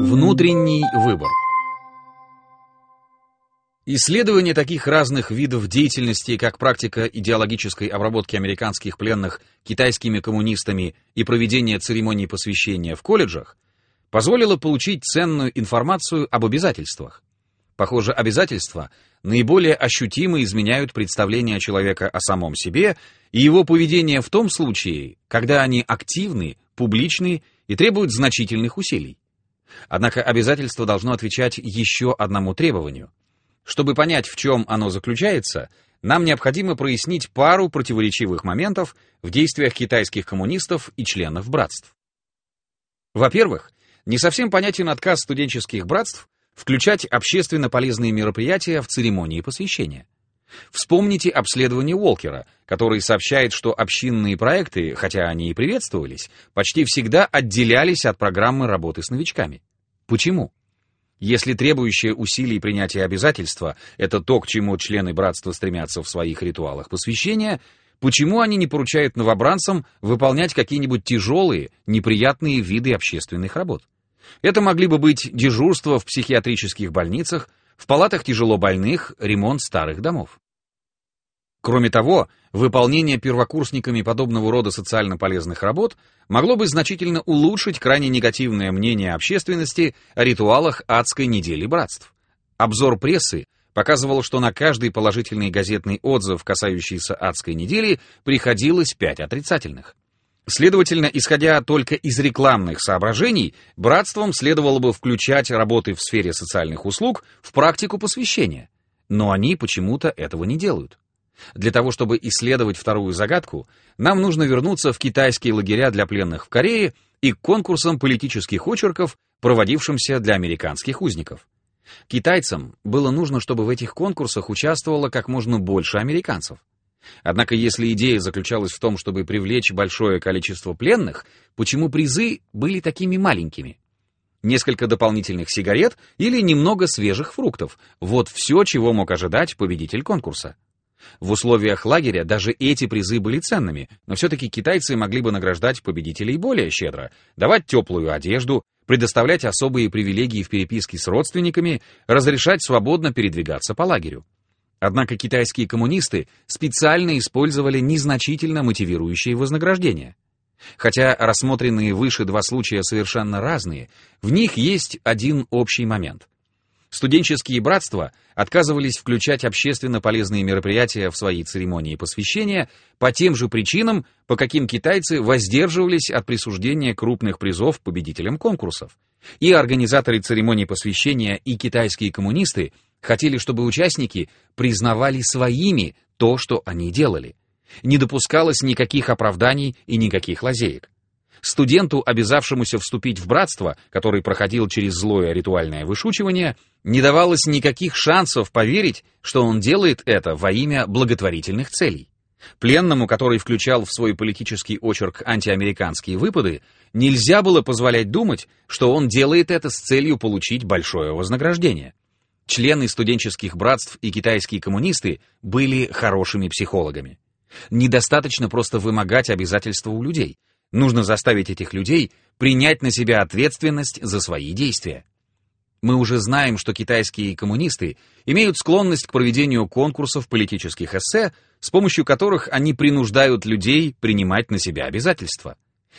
Внутренний выбор. Исследование таких разных видов деятельности, как практика идеологической обработки американских пленных китайскими коммунистами и проведение церемоний посвящения в колледжах, позволило получить ценную информацию об обязательствах. Похоже, обязательства наиболее ощутимо изменяют представление человека о самом себе и его поведение в том случае, когда они активны, публичны и требуют значительных усилий. Однако обязательство должно отвечать еще одному требованию. Чтобы понять, в чем оно заключается, нам необходимо прояснить пару противоречивых моментов в действиях китайских коммунистов и членов братств. Во-первых, не совсем понятен отказ студенческих братств включать общественно полезные мероприятия в церемонии посвящения. Вспомните обследование Уолкера, который сообщает, что общинные проекты, хотя они и приветствовались, почти всегда отделялись от программы работы с новичками. Почему? Если требующее усилий принятия обязательства — это то, к чему члены братства стремятся в своих ритуалах посвящения, почему они не поручают новобранцам выполнять какие-нибудь тяжелые, неприятные виды общественных работ? Это могли бы быть дежурство в психиатрических больницах, в палатах тяжело больных, ремонт старых домов. Кроме того, выполнение первокурсниками подобного рода социально полезных работ могло бы значительно улучшить крайне негативное мнение общественности о ритуалах адской недели братств. Обзор прессы показывал, что на каждый положительный газетный отзыв, касающийся адской недели, приходилось пять отрицательных. Следовательно, исходя только из рекламных соображений, братством следовало бы включать работы в сфере социальных услуг в практику посвящения. Но они почему-то этого не делают. Для того, чтобы исследовать вторую загадку, нам нужно вернуться в китайские лагеря для пленных в Корее и к конкурсам политических очерков, проводившимся для американских узников. Китайцам было нужно, чтобы в этих конкурсах участвовало как можно больше американцев. Однако если идея заключалась в том, чтобы привлечь большое количество пленных, почему призы были такими маленькими? Несколько дополнительных сигарет или немного свежих фруктов — вот все, чего мог ожидать победитель конкурса. В условиях лагеря даже эти призы были ценными, но все-таки китайцы могли бы награждать победителей более щедро, давать теплую одежду, предоставлять особые привилегии в переписке с родственниками, разрешать свободно передвигаться по лагерю. Однако китайские коммунисты специально использовали незначительно мотивирующие вознаграждения. Хотя рассмотренные выше два случая совершенно разные, в них есть один общий момент. Студенческие братства отказывались включать общественно полезные мероприятия в свои церемонии посвящения по тем же причинам, по каким китайцы воздерживались от присуждения крупных призов победителям конкурсов. И организаторы церемоний посвящения, и китайские коммунисты Хотели, чтобы участники признавали своими то, что они делали. Не допускалось никаких оправданий и никаких лазеек. Студенту, обязавшемуся вступить в братство, который проходил через злое ритуальное вышучивание, не давалось никаких шансов поверить, что он делает это во имя благотворительных целей. Пленному, который включал в свой политический очерк антиамериканские выпады, нельзя было позволять думать, что он делает это с целью получить большое вознаграждение. Члены студенческих братств и китайские коммунисты были хорошими психологами. Недостаточно просто вымогать обязательства у людей. Нужно заставить этих людей принять на себя ответственность за свои действия. Мы уже знаем, что китайские коммунисты имеют склонность к проведению конкурсов политических эссе, с помощью которых они принуждают людей принимать на себя обязательства.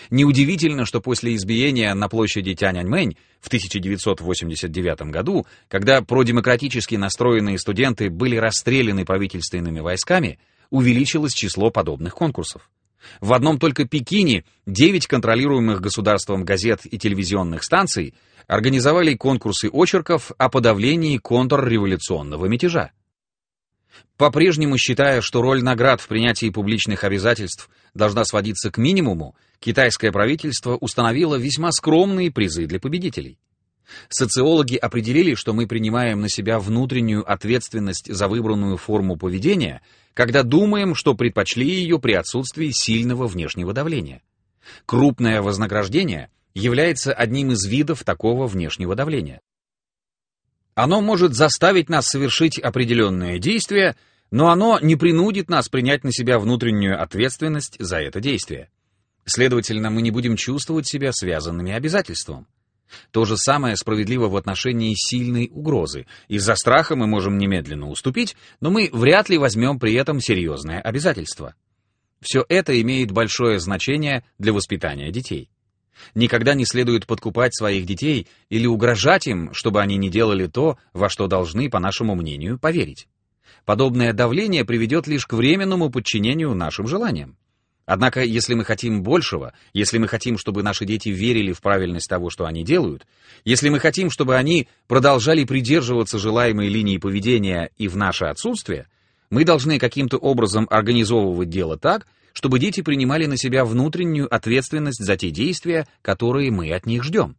Неудивительно, что после избиения на площади Тяньаньмэнь в 1989 году, когда продемократически настроенные студенты были расстреляны правительственными войсками, увеличилось число подобных конкурсов. В одном только Пекине 9 контролируемых государством газет и телевизионных станций организовали конкурсы очерков о подавлении контрреволюционного мятежа. По-прежнему считая, что роль наград в принятии публичных обязательств должна сводиться к минимуму, китайское правительство установило весьма скромные призы для победителей. Социологи определили, что мы принимаем на себя внутреннюю ответственность за выбранную форму поведения, когда думаем, что предпочли ее при отсутствии сильного внешнего давления. Крупное вознаграждение является одним из видов такого внешнего давления. Оно может заставить нас совершить определенные действия, но оно не принудит нас принять на себя внутреннюю ответственность за это действие. Следовательно, мы не будем чувствовать себя связанными обязательством. То же самое справедливо в отношении сильной угрозы. Из-за страха мы можем немедленно уступить, но мы вряд ли возьмем при этом серьезное обязательство. Все это имеет большое значение для воспитания детей. Никогда не следует подкупать своих детей или угрожать им, чтобы они не делали то, во что должны, по нашему мнению, поверить. Подобное давление приведет лишь к временному подчинению нашим желаниям. Однако, если мы хотим большего, если мы хотим, чтобы наши дети верили в правильность того, что они делают, если мы хотим, чтобы они продолжали придерживаться желаемой линии поведения и в наше отсутствие, мы должны каким-то образом организовывать дело так, чтобы дети принимали на себя внутреннюю ответственность за те действия, которые мы от них ждем.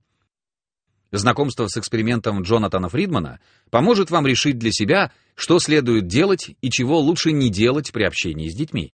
Знакомство с экспериментом Джонатана Фридмана поможет вам решить для себя, что следует делать и чего лучше не делать при общении с детьми.